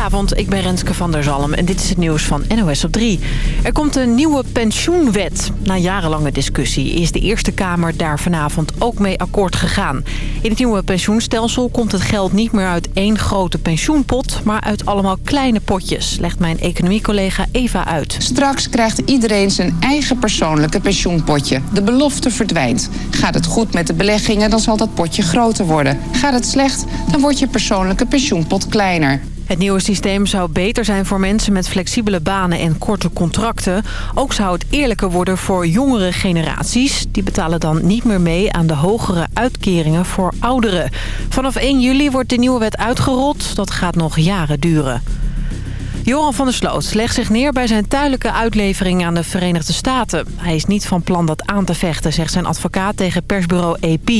Goedenavond, ik ben Renske van der Zalm en dit is het nieuws van NOS op 3. Er komt een nieuwe pensioenwet. Na jarenlange discussie is de Eerste Kamer daar vanavond ook mee akkoord gegaan. In het nieuwe pensioenstelsel komt het geld niet meer uit één grote pensioenpot... maar uit allemaal kleine potjes, legt mijn economiecollega Eva uit. Straks krijgt iedereen zijn eigen persoonlijke pensioenpotje. De belofte verdwijnt. Gaat het goed met de beleggingen, dan zal dat potje groter worden. Gaat het slecht, dan wordt je persoonlijke pensioenpot kleiner. Het nieuwe systeem zou beter zijn voor mensen met flexibele banen en korte contracten. Ook zou het eerlijker worden voor jongere generaties. Die betalen dan niet meer mee aan de hogere uitkeringen voor ouderen. Vanaf 1 juli wordt de nieuwe wet uitgerold. Dat gaat nog jaren duren. Joran van der Sloot legt zich neer bij zijn tijdelijke uitlevering aan de Verenigde Staten. Hij is niet van plan dat aan te vechten, zegt zijn advocaat tegen persbureau AP.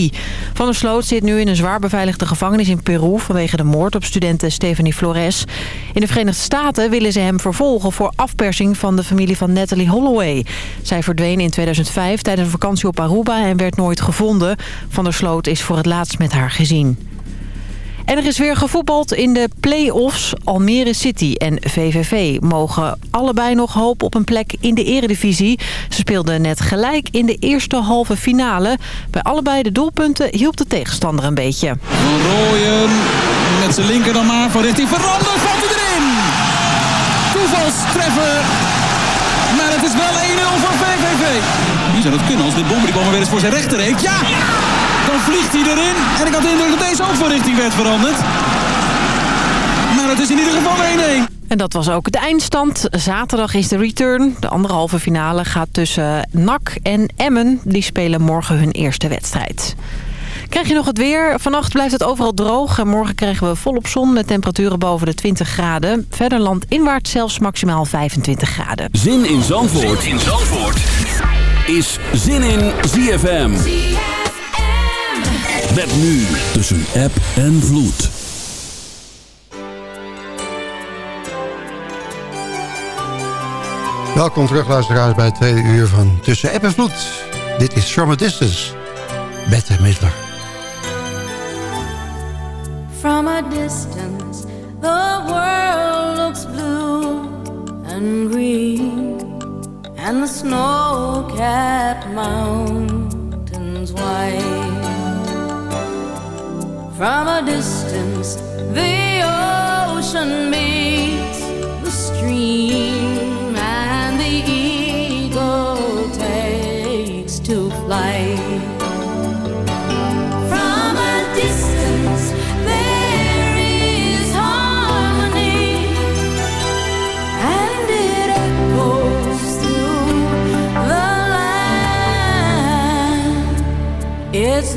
Van der Sloot zit nu in een zwaar beveiligde gevangenis in Peru... vanwege de moord op studente Stephanie Flores. In de Verenigde Staten willen ze hem vervolgen voor afpersing van de familie van Natalie Holloway. Zij verdween in 2005 tijdens een vakantie op Aruba en werd nooit gevonden. Van der Sloot is voor het laatst met haar gezien. En er is weer gevoetbald in de play-offs. Almere City en VVV mogen allebei nog hoop op een plek in de eredivisie. Ze speelden net gelijk in de eerste halve finale. Bij allebei de doelpunten hielp de tegenstander een beetje. Rooyen met zijn linker dan maar van richting veranderd. Valt hij erin! Toevalstreffer. Maar het is wel 1-0 voor VVV. Zou dat kunnen als dit bomber die bal weer eens voor zijn rechter heeft? Ja! Dan vliegt hij erin. En ik had de indruk dat deze ook van richting werd veranderd. Maar het is in ieder geval 1-1. En dat was ook de eindstand. Zaterdag is de return. De andere halve finale gaat tussen NAC en Emmen. Die spelen morgen hun eerste wedstrijd. Krijg je nog het weer? Vannacht blijft het overal droog. En morgen krijgen we volop zon met temperaturen boven de 20 graden. Verder landinwaarts zelfs maximaal 25 graden. Zin in Zandvoort, zin in Zandvoort. Is Zin in ZFM. Met nu tussen app en vloed. Welkom terug luisteraars bij het tweede uur van Tussen App en Vloed. Dit is From a Distance. Bette Midler. From a distance the world looks blue and green And the snow-capped mountains white From a distance, the ocean meets the stream,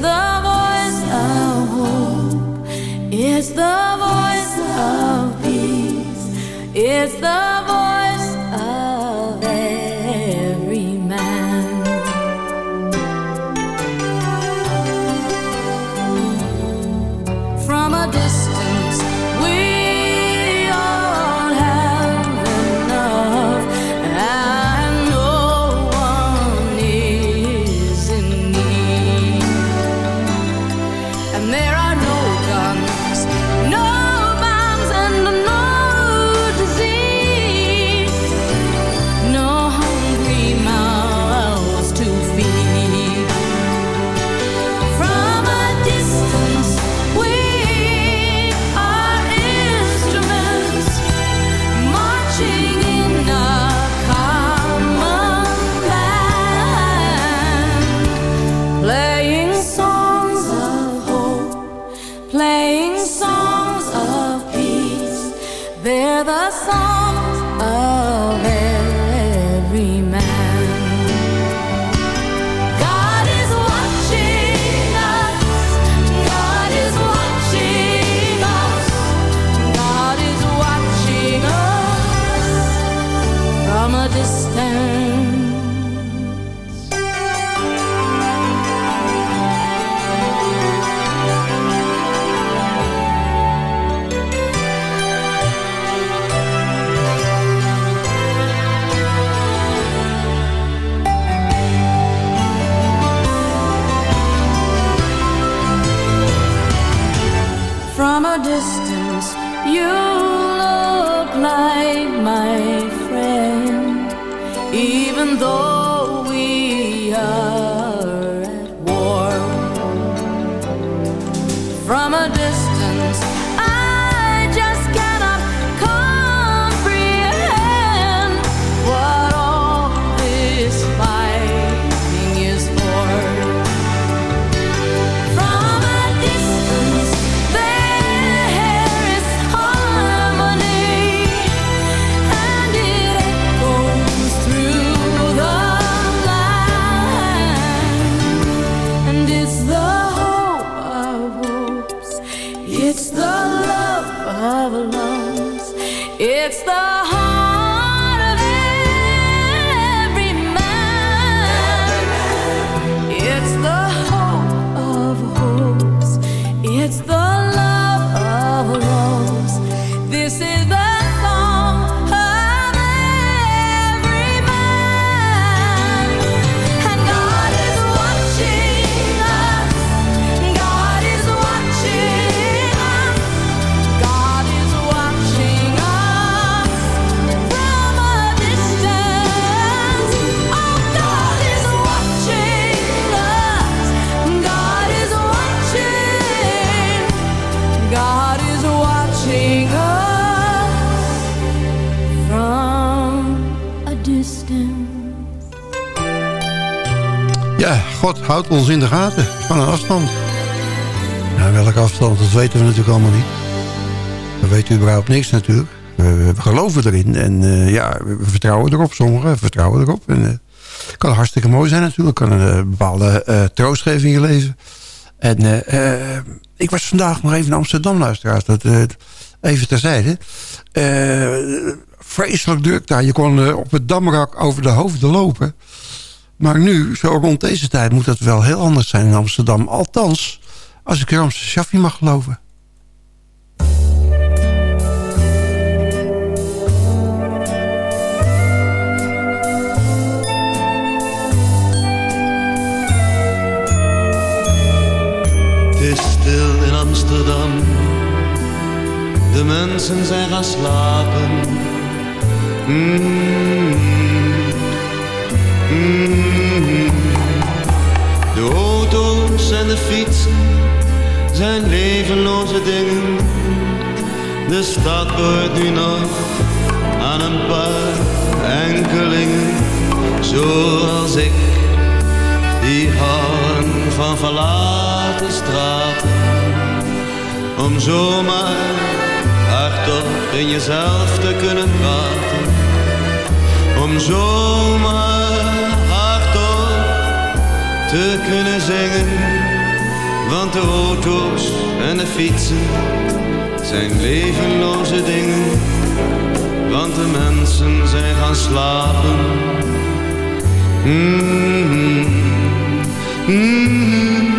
the voice of hope. It's the voice of peace. It's the it's the God houdt ons in de gaten. Van een afstand. Nou, welke afstand, dat weten we natuurlijk allemaal niet. We weten überhaupt niks natuurlijk. We, geloven erin. En eh, ja, we vertrouwen erop. Sommigen vertrouwen erop. En het kan hartstikke mooi zijn natuurlijk. kan een eh, bepaalde eh, troost geven in je leven. En eh, eh, ik was vandaag nog even in Amsterdam, luisteraars. Dat, eh, even terzijde. Eh vreselijk druk daar. Je kon eh, op het damrak over de hoofden lopen. Maar nu, zo rond deze tijd, moet dat wel heel anders zijn in Amsterdam. Althans, als ik Ramse Shaffi mag geloven. Het is stil in Amsterdam. De mensen zijn gaan slapen. Mm. De auto's en de fietsen zijn levenloze dingen. De stad behoort nu nog aan een paar enkelingen. Zoals ik die houden van verlaten straten. Om zomaar hardop in jezelf te kunnen praten. Om zomaar te kunnen zingen. Want de auto's en de fietsen zijn levenloze dingen. Want de mensen zijn gaan slapen. Mm-hmm. Mm-hmm.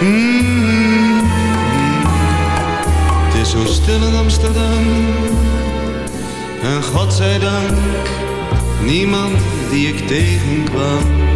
Mm-hmm. Het is zo stil in Amsterdam. En God zij dank, niemand die ik tegenkwam.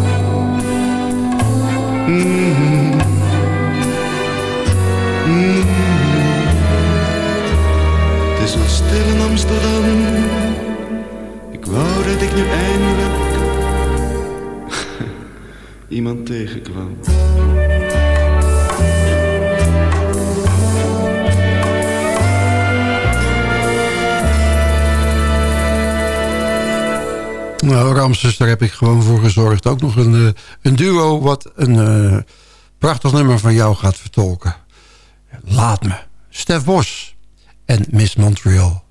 Mhm. Het is stil Amsterdam. Ik wou dat ik nu eindelijk iemand tegenkwam. Ramses, daar heb ik gewoon voor gezorgd. Ook nog een, eh, een duo wat een uh, prachtig nummer van jou gaat vertolken. Laat me. Stef Bos en Miss Montreal.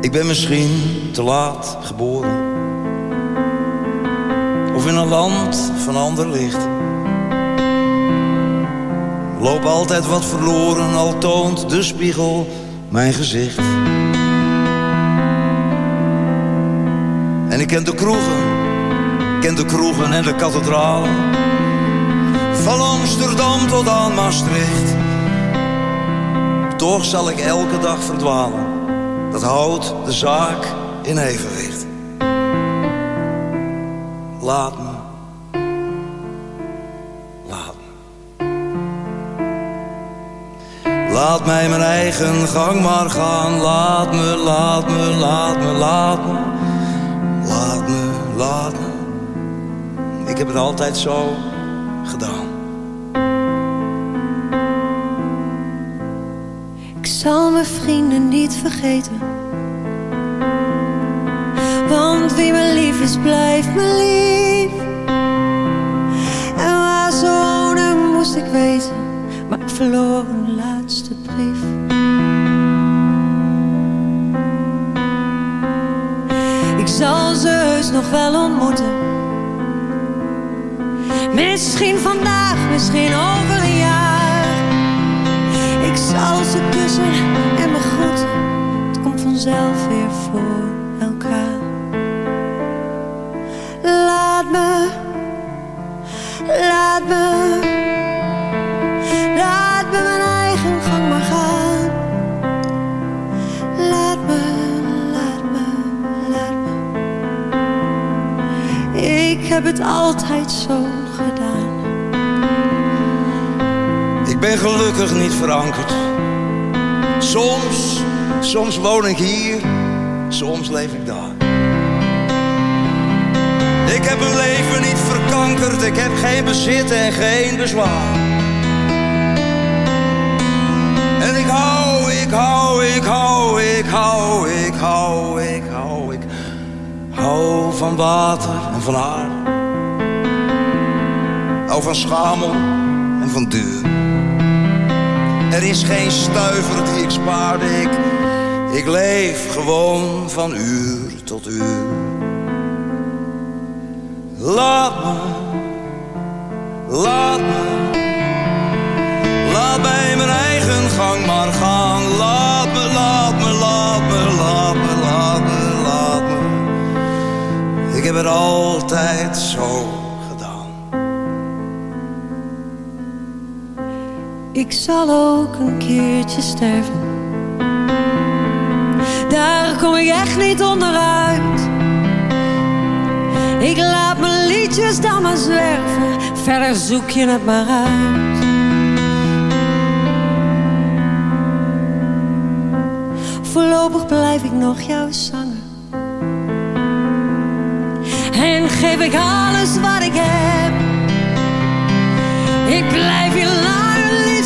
Ik ben misschien te laat geboren. Of in een land van ander licht. Loop altijd wat verloren, al toont de spiegel mijn gezicht. En ik ken de kroegen, ken de kroegen en de kathedralen. Van Amsterdam tot aan Maastricht. Toch zal ik elke dag verdwalen dat houdt de zaak in evenwicht. Laat Laat mij mijn eigen gang maar gaan. Laat me, laat me, laat me, laat me. Laat me, laat me. Ik heb het altijd zo gedaan. Ik zal mijn vrienden niet vergeten. Want wie me lief is, blijft me lief. En waar ze wonen moest ik weten. Maar ik verloor een Ik zal ze heus nog wel ontmoeten. Misschien vandaag, misschien over een jaar. Ik zal ze kussen en me groeten. Het komt vanzelf weer voor heb het altijd zo gedaan. Ik ben gelukkig niet verankerd. Soms, soms woon ik hier, soms leef ik daar. Ik heb mijn leven niet verkankerd, ik heb geen bezit en geen bezwaar. En ik hou, ik hou, ik hou, ik hou, ik hou, ik hou, ik hou van water en van aarde. Van schamel en van duur. Er is geen stuiver die ik spaarde, ik, ik leef gewoon van uur tot uur. Laat me, laat me, laat mij mijn eigen gang maar gaan. Laat me, laat me, laat me, laat me, laat me, laat me. Ik heb het altijd zo Ik zal ook een keertje sterven. Daar kom ik echt niet onderuit. Ik laat mijn liedjes dan maar zwerven. Verder zoek je het maar uit. Voorlopig blijf ik nog jouw zanger. En geef ik alles wat ik heb. Ik blijf je langer,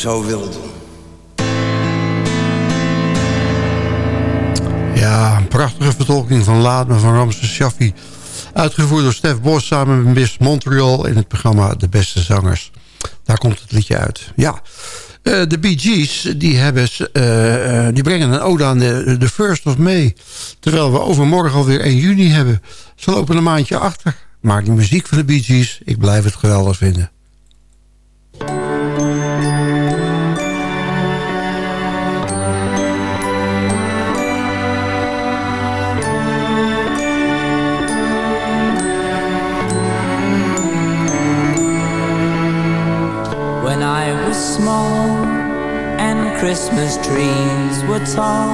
zo gedaan. Ik heb het altijd zo willen doen. Ja, een prachtige vertolking van Laat me van Ramses Shaffi. Uitgevoerd door Stef Bos samen met Miss Montreal... in het programma De Beste Zangers. Daar komt het liedje uit. Ja, eh, de Bee Gees die hebben, eh, eh, die brengen een ode aan de, de 1st of May. Terwijl we overmorgen alweer 1 juni hebben. Ze lopen een maandje achter. Maar die muziek van de Bee Gees, ik blijf het geweldig vinden. Christmas trees were tall.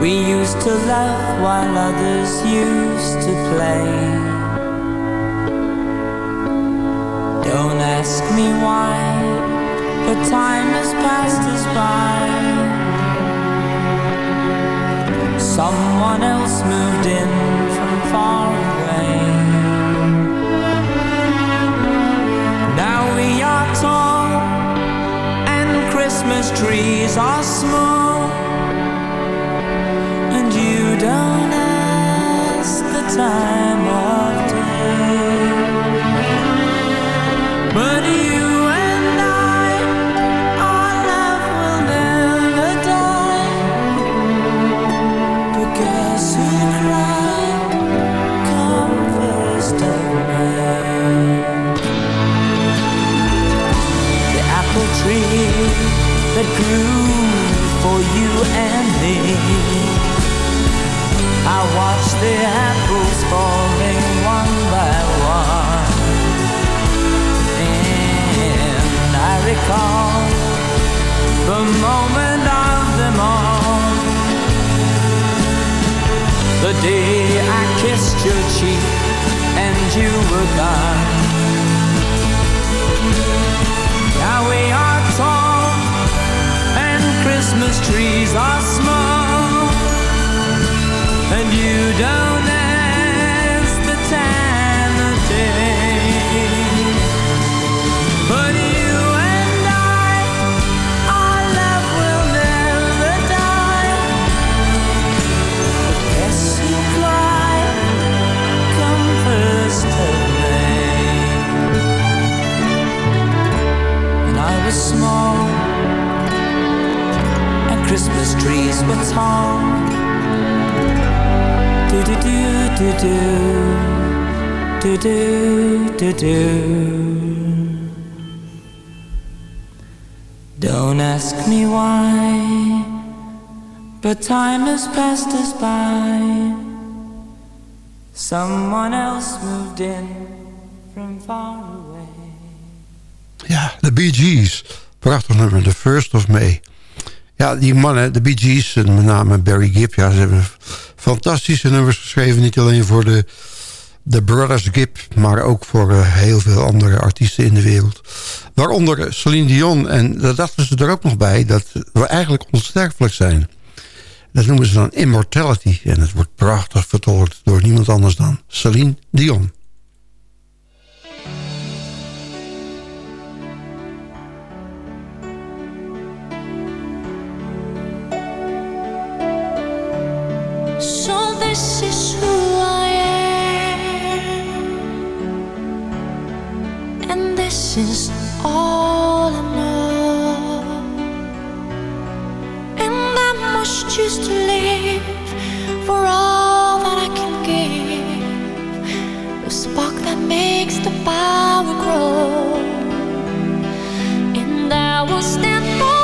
We used to laugh while others used to play. Don't ask me why, but time has passed us by. Someone else moved in from far away. Now we are and Christmas trees are small and you don't ask the time day I kissed your cheek and you were gone. Now we are tall and Christmas trees are small do do Don't ask me why, but time has passed us by. Someone else moved in from far away. Ja, de Bee Gees. Prachtig nummer, The First of May. Ja, die mannen, de Bee Gees, en met name Barry Gibb... Ja, ze hebben fantastische nummers geschreven. Niet alleen voor de, de Brothers Gibb... maar ook voor uh, heel veel andere artiesten in de wereld. Waaronder Celine Dion. En daar dachten ze er ook nog bij... dat we eigenlijk onsterfelijk zijn. Dat noemen ze dan Immortality. En het wordt prachtig vertolkt door niemand anders dan Celine Dion. this is this is all I know. And I must choose to live for all that I can give, the spark that makes the power grow, and I will stand for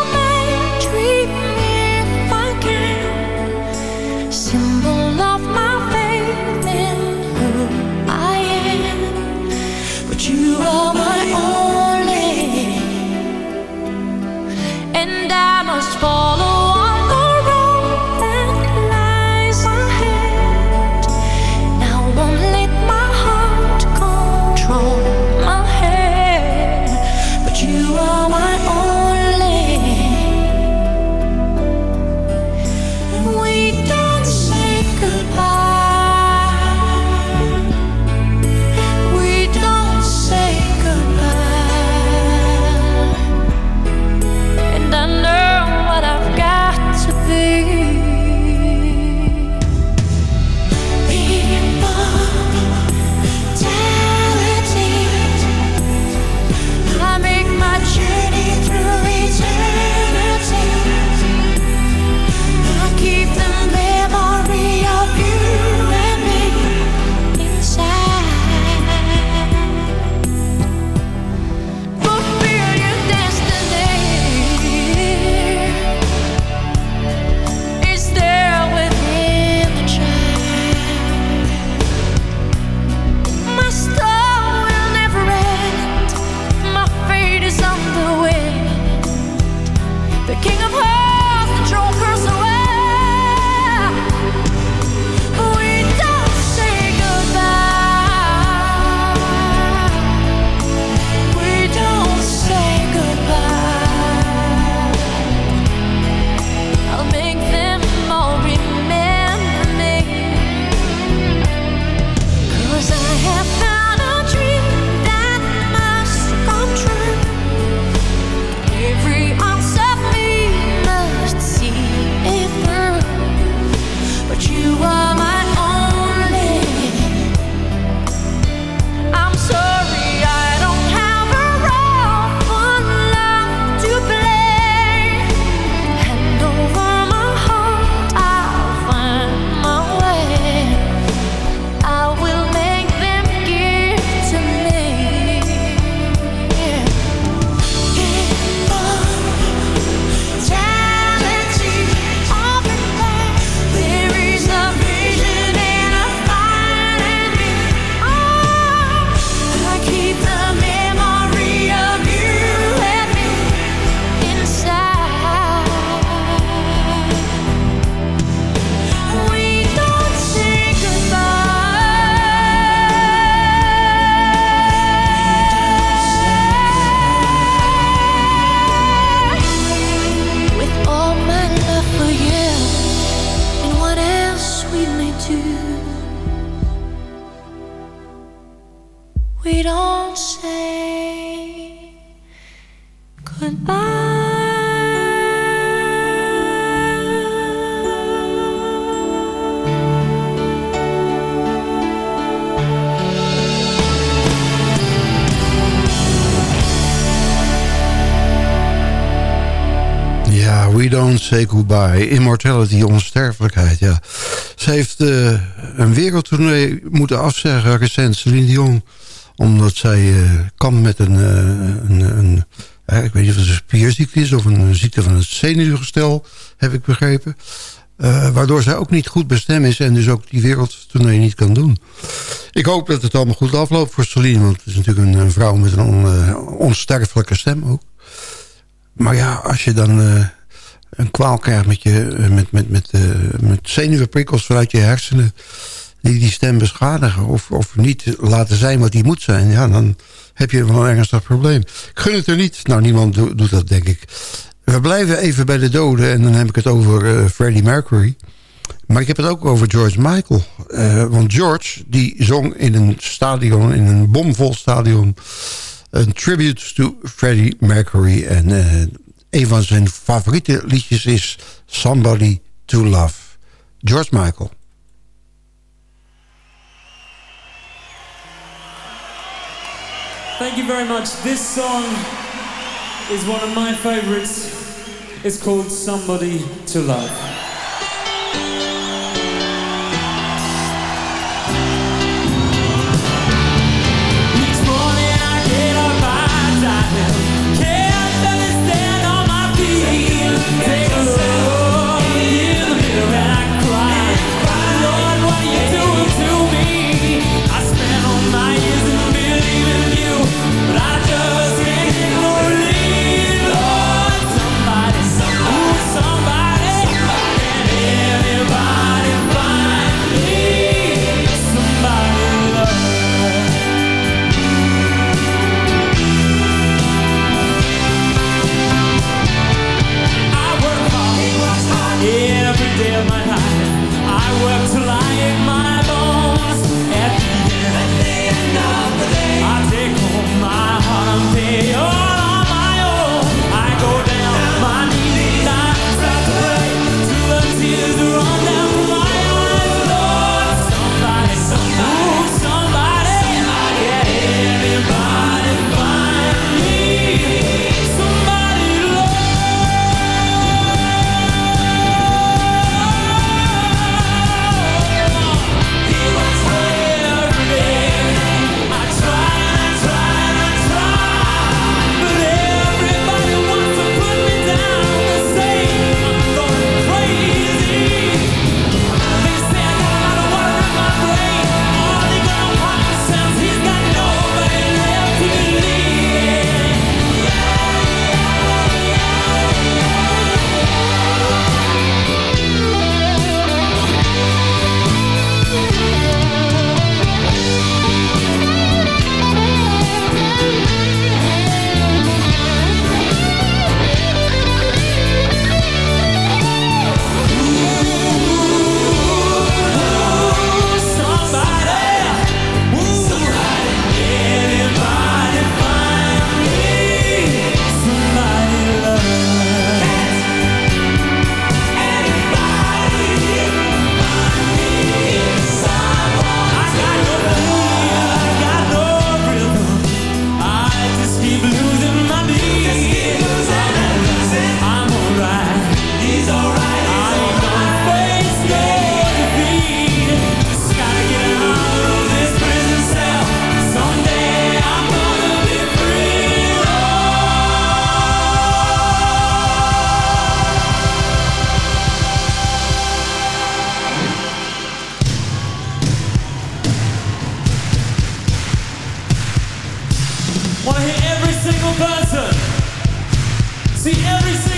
Say Goodbye. Immortality, onsterfelijkheid, ja. Ze heeft uh, een wereldtournee moeten afzeggen recent, Celine Dion. Omdat zij uh, kan met een, uh, een, een ik weet niet of het een spierziekte is... of een ziekte van het zenuwgestel, heb ik begrepen. waardoor zij ook niet goed bestemd is... en dus ook die wereldtournee niet kan doen. Ik hoop dat het allemaal goed afloopt voor Celine... want het is natuurlijk een, vrouw met een on, onsterfelijke stem ook. Maar ja, als je dan een kwaal met, je, uh, met, met, met, uh, met vanuit je hersenen... die die stem beschadigen of, of niet laten zijn wat die moet zijn... Ja, dan heb je wel een ernstig probleem. Ik gun het er niet. Nou, niemand do doet dat, denk ik. We blijven even bij de doden en dan heb ik het over Freddie Mercury... Maar ik heb het ook over George Michael. want George, die zong in een stadion, in een bomvol stadion een tribute to Freddie Mercury. En een van zijn favoriete liedjes is Somebody to Love. George Michael. Thank you very much. This song is one of my favorites. It's called Somebody to Love.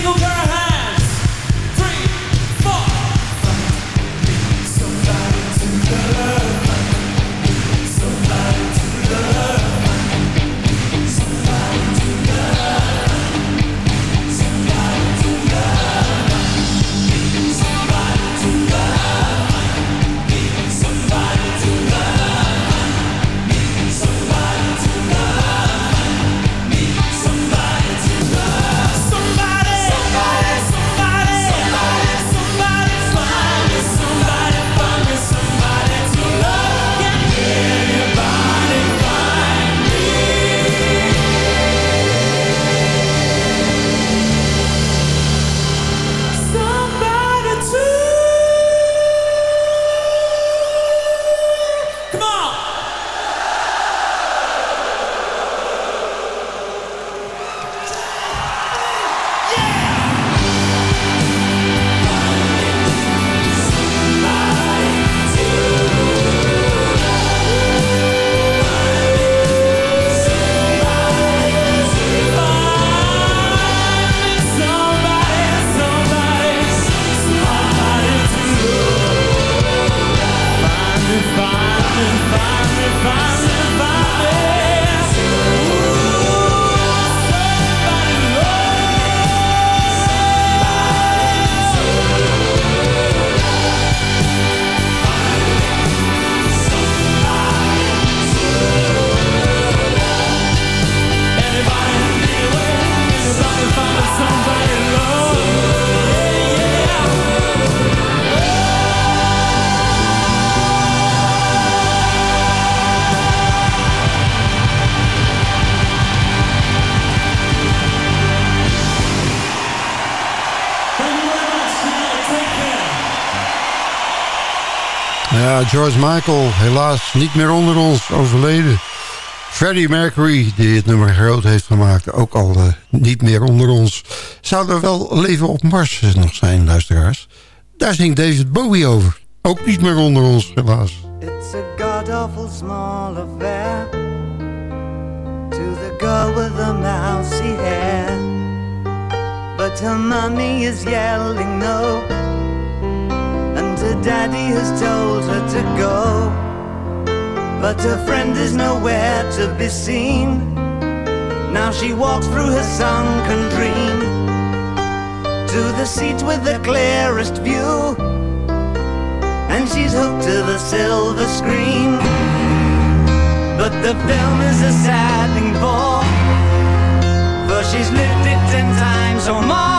single girl. George Michael, helaas niet meer onder ons, overleden. Freddie Mercury, die het nummer groot heeft gemaakt, ook al uh, niet meer onder ons. Zou er wel leven op Mars nog zijn, luisteraars? Daar zingt David Bowie over. Ook niet meer onder ons, helaas. It's a god-awful small affair To the girl with the mousy hair But her mommy is yelling no her daddy has told her to go. But her friend is nowhere to be seen. Now she walks through her sunken dream To the seat with the clearest view. And she's hooked to the silver screen. But the film is a sad thing for For she's lived it ten times or more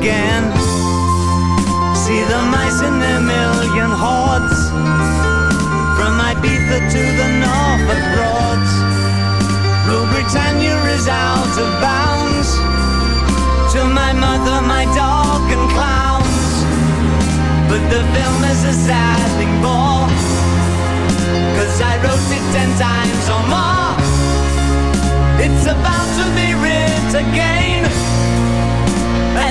again. See the mice in their million hordes. From Ibiza to the Norfolk Broads. Rule Britannia is out of bounds. To my mother, my dog, and clowns. But the film is a sad thing more. Cause I wrote it ten times or more. It's about to be writ again.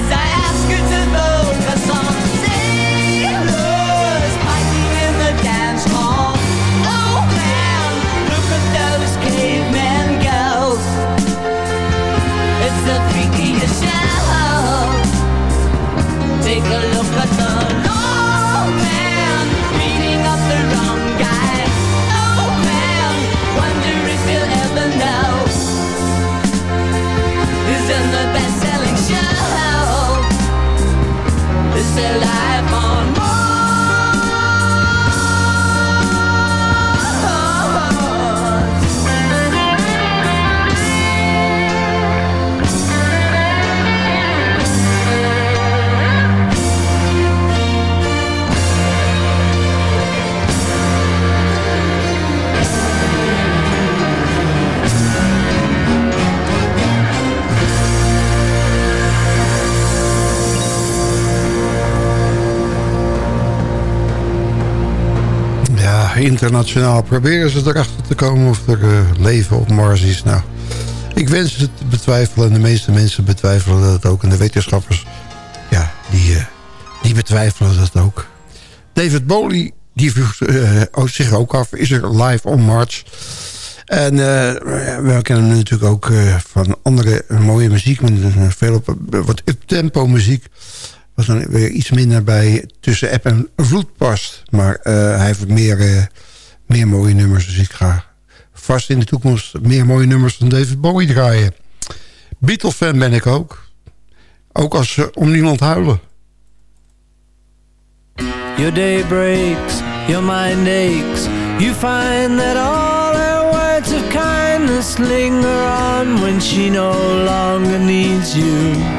Take a song Sailors, piping in the dance hall Oh man, look at those cavemen go! It's the freakiest show. Take a look at Is internationaal proberen ze erachter te komen of er eh, leven op Mars is. Nou, ik wens het te betwijfelen en de meeste mensen betwijfelen dat ook. En de wetenschappers, ja, die, eh, die betwijfelen dat ook. David Bowie, die vroeg eh, ook zich ook af, is er live on Mars? En we kennen hem natuurlijk ook van andere mooie muziek. Met veel op, wat up-tempo muziek. Wat dan weer iets minder bij tussen app en vloed past. Maar eh, hij heeft meer, eh, meer mooie nummers. Dus ik ga vast in de toekomst meer mooie nummers van David Bowie draaien. Beatle-fan ben ik ook. Ook als ze om niemand huilen. Your day breaks, your mind aches. You find that all her words of kindness linger on when she no longer needs you.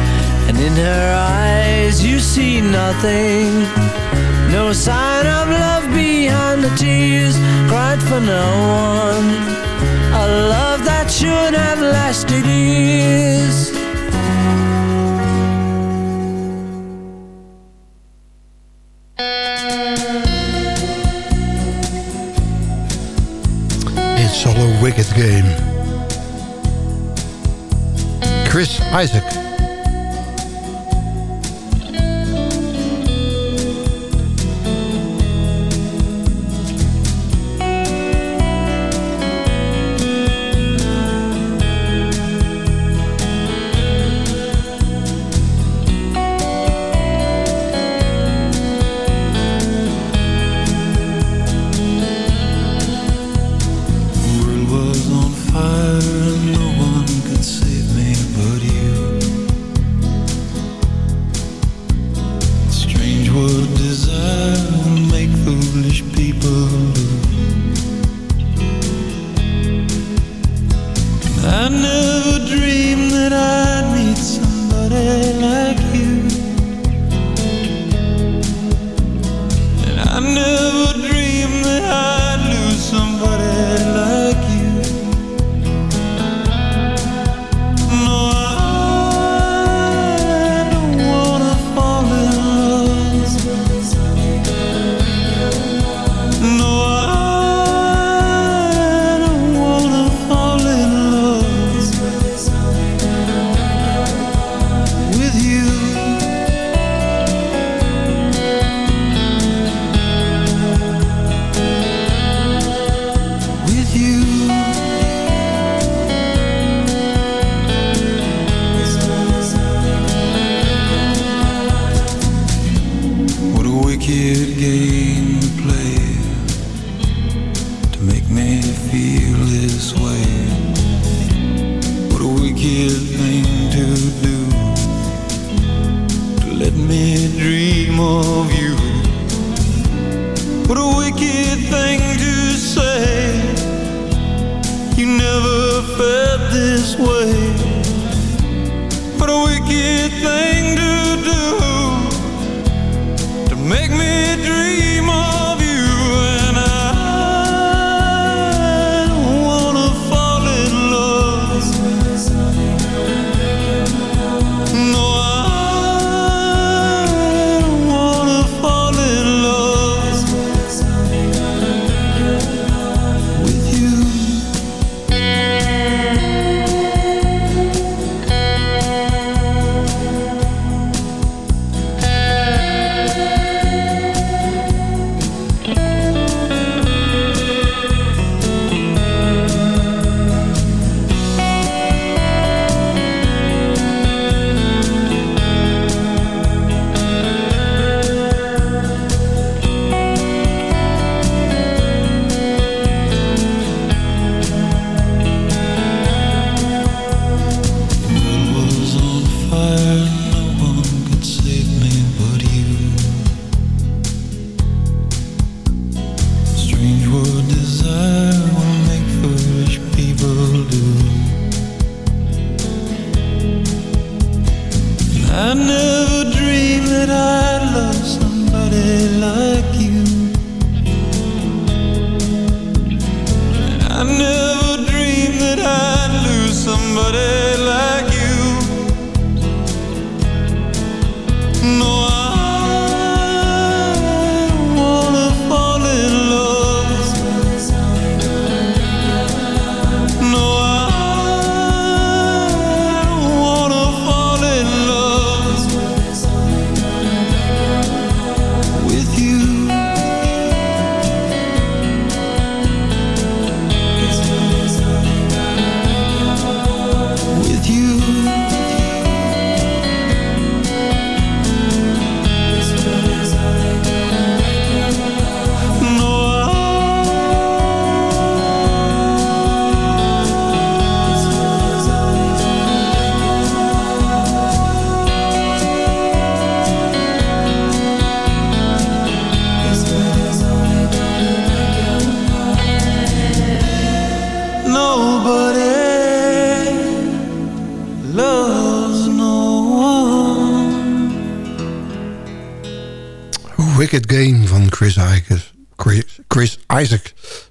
in her eyes you see nothing. No sign of love behind the tears cried for no one. A love that should have lasted years. It's all a wicked game. Chris Isaac.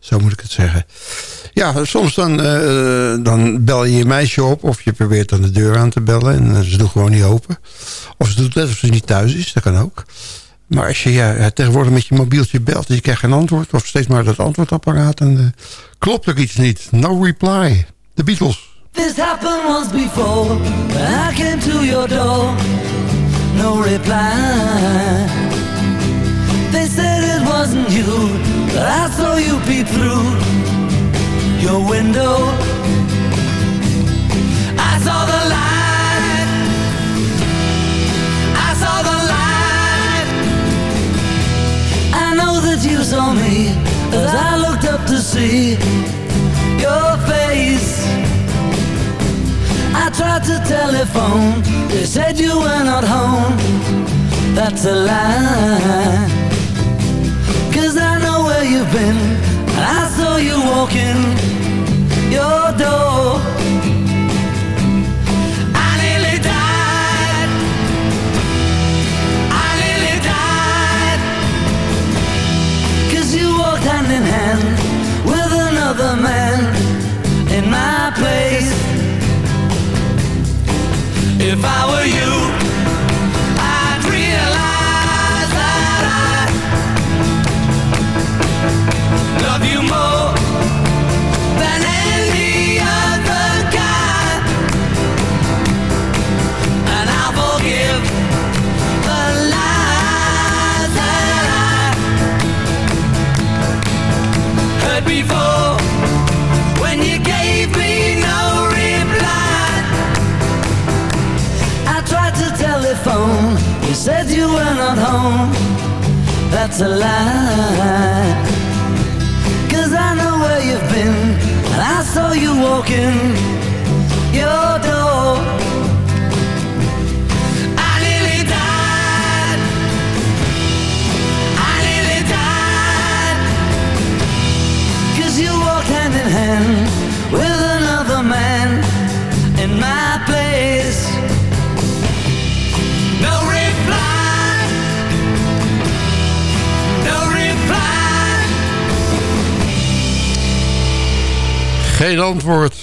Zo moet ik het zeggen. Ja, soms dan, eh, dan bel je je meisje op... of je probeert dan de deur aan te bellen... en eh, ze doet gewoon niet open. Of ze doet net of ze niet thuis is, dat kan ook. Maar als je ja, tegenwoordig met je mobieltje belt... en je krijgt geen antwoord... of steeds maar dat antwoordapparaat... en klopt er iets niet. No reply. De Beatles. This happened once before I came to your door No reply They said it wasn't you I saw you peep through Your window. I saw the light. I saw the light. I know that you saw me As I looked up to see Your face. I tried to telephone. They said you were not home. That's a lie. Cause I know where you've been I saw you walking your door. I nearly died. I nearly died. Cause you walked hand in hand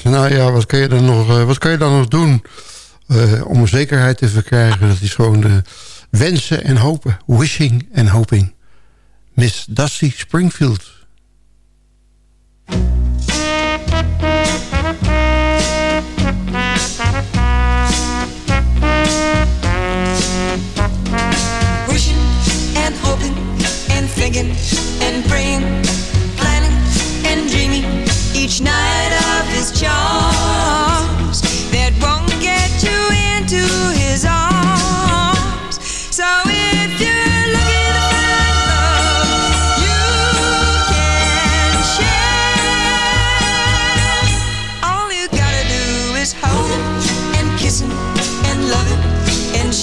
Nou ja, wat kan je dan nog, uh, wat kan je dan nog doen... Uh, om zekerheid te verkrijgen? Dat is gewoon uh, wensen en hopen. Wishing and hoping. Miss Dusty Springfield. Wishing and hoping and thinking and praying, planning and dreaming each night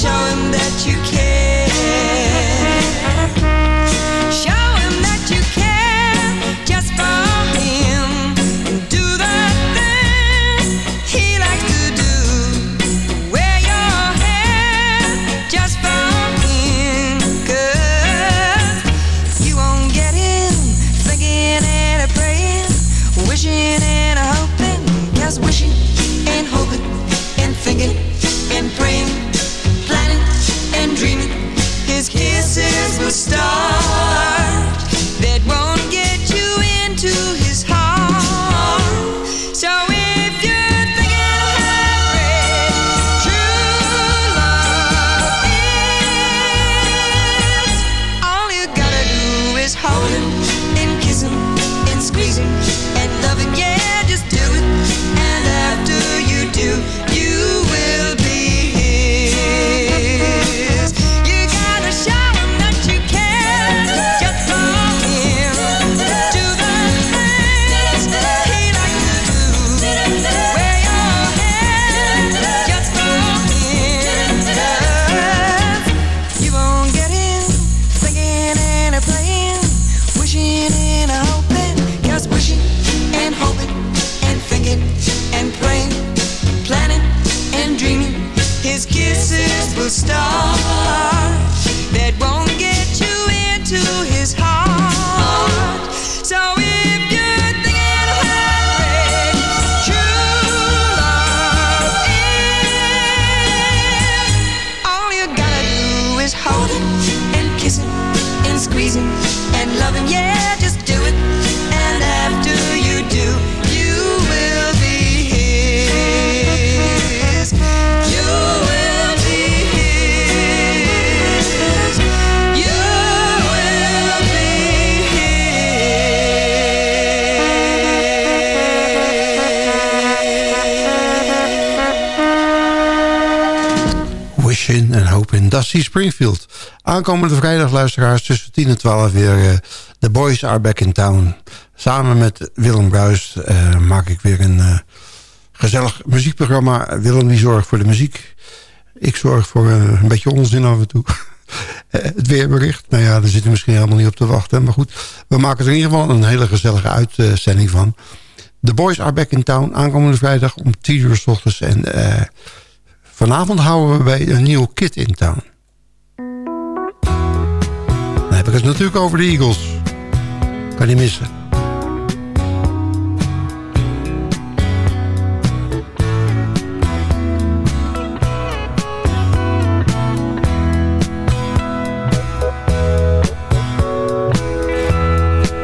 show him that you care. Springfield. Aankomende vrijdag luisteraars tussen 10 en 12 weer eh, The Boys Are Back in Town. Samen met Willem Bruis eh, maak ik weer een eh, gezellig muziekprogramma. Willem die zorgt voor de muziek. Ik zorg voor een beetje onzin af en toe. Het weerbericht. Nou ja, daar zitten misschien helemaal niet op te wachten. Maar goed, we maken er in ieder geval een hele gezellige uitzending van. The Boys Are Back in Town. Aankomende vrijdag om 10 uur s ochtends. En vanavond houden we bij een nieuwe kit in town. Heb ik het natuurlijk over de Eagles. Kan niet missen.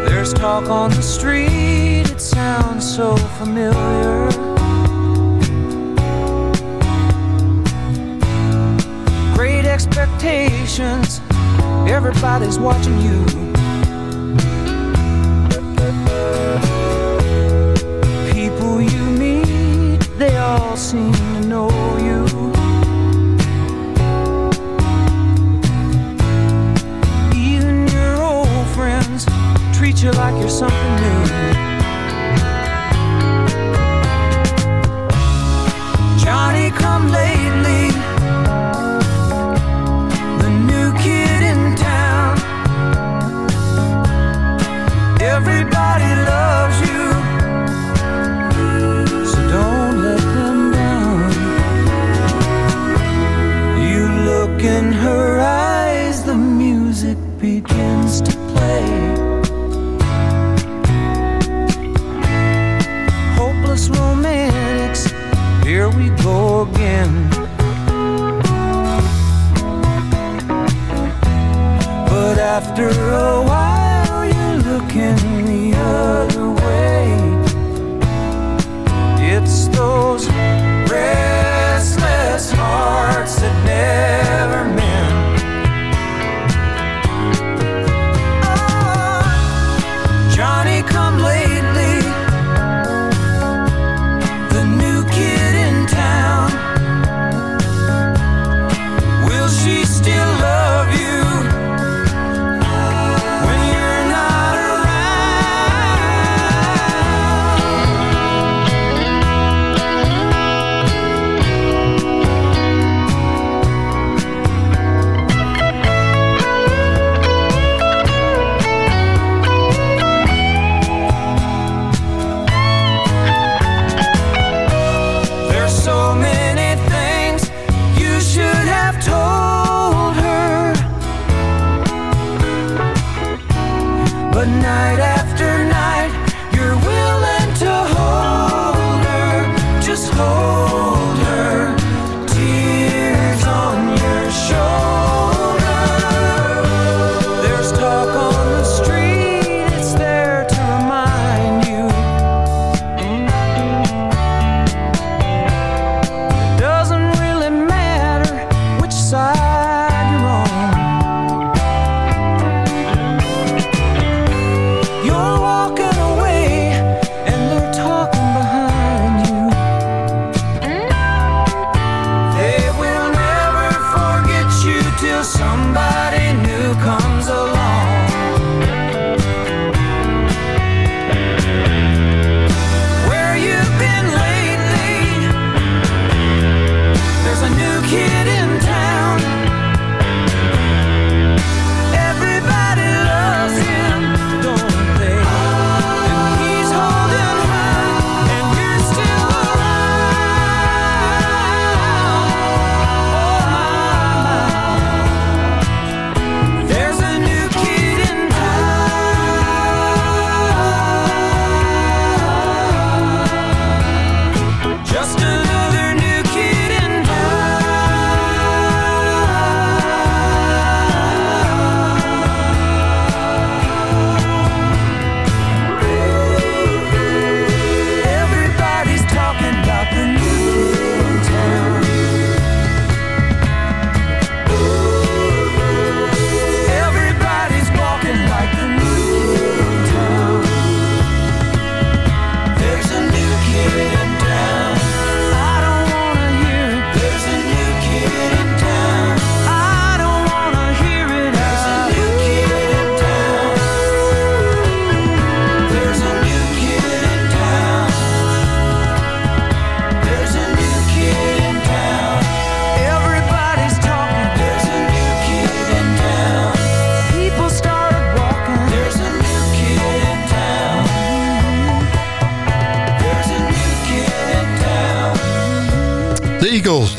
There's talk on the street, it sounds so familiar. Great expectations, everybody's watching you. People you meet, they all seem to know you. Even your old friends treat you like you're something new.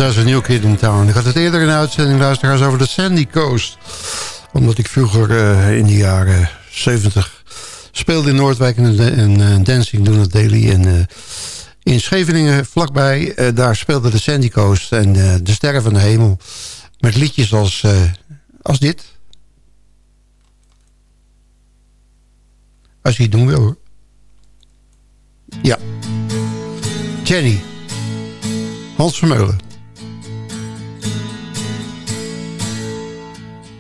Dit is een nieuw Kid in Town. Ik had het eerder in de uitzending luisteraars over de Sandy Coast. Omdat ik vroeger eh, in de jaren 70 speelde in Noordwijk en, eh, Dancing Doen het Daily. En eh, in Scheveningen vlakbij, daar speelde de Sandy Coast en de Sterren van de Hemel. Met liedjes als, als dit. Als je het doen wil hoor. Ja. Jenny. Hans Vermeulen.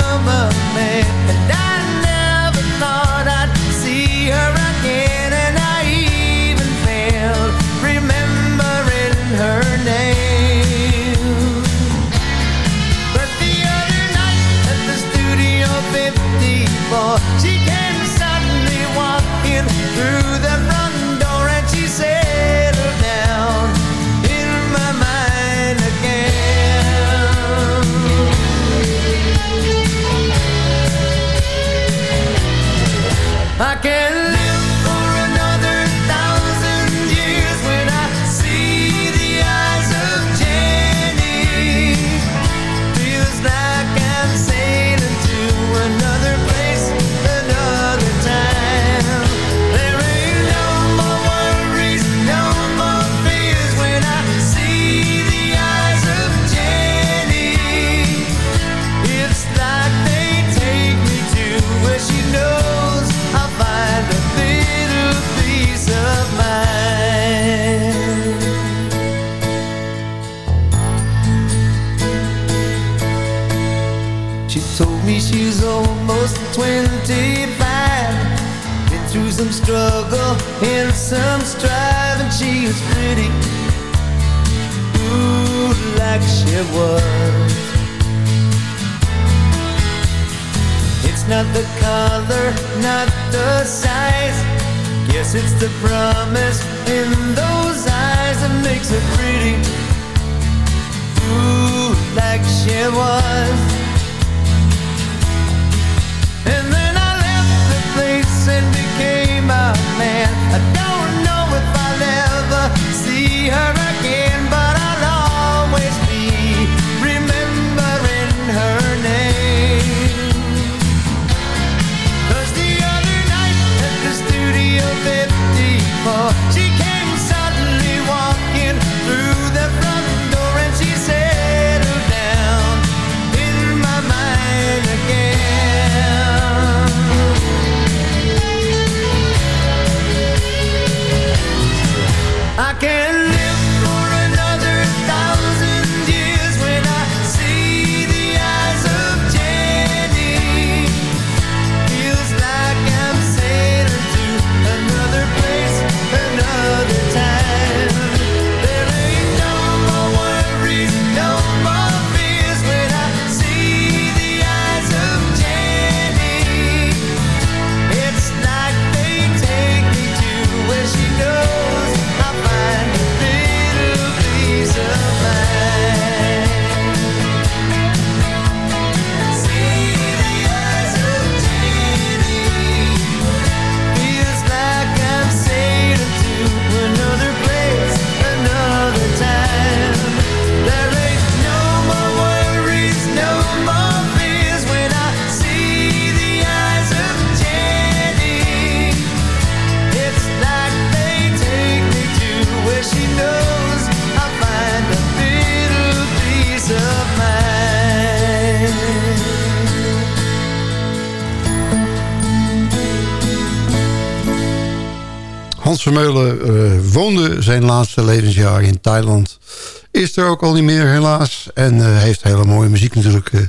summer man. zijn laatste levensjaar in Thailand. Is er ook al niet meer helaas. En eh, heeft hele mooie muziek natuurlijk eh,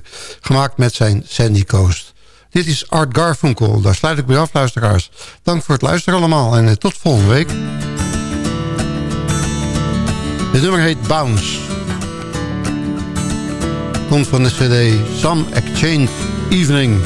gemaakt met zijn Sandy Coast. Dit is Art Garfunkel. Daar sluit ik bij af, luisteraars. Dank voor het luisteren allemaal en eh, tot volgende week. Het nummer heet Bounce. Komt van de cd Some Exchange Evening.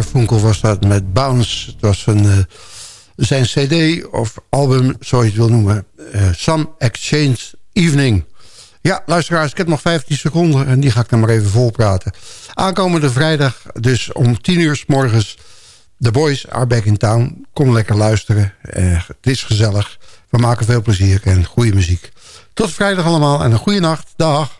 Garfunkel was dat met Bounce. Het was een, eh, zijn cd of album, zoals je het wil noemen. eh, Some Exchange Evening. Ja, luisteraars, ik heb nog 15 seconden en die ga ik dan maar even volpraten. Aankomende vrijdag, dus om 10 uur s morgens... The Boys are back in town. Kom lekker luisteren. Eh, het is gezellig. We maken veel plezier en goede muziek. Tot vrijdag allemaal en een goede nacht. Dag.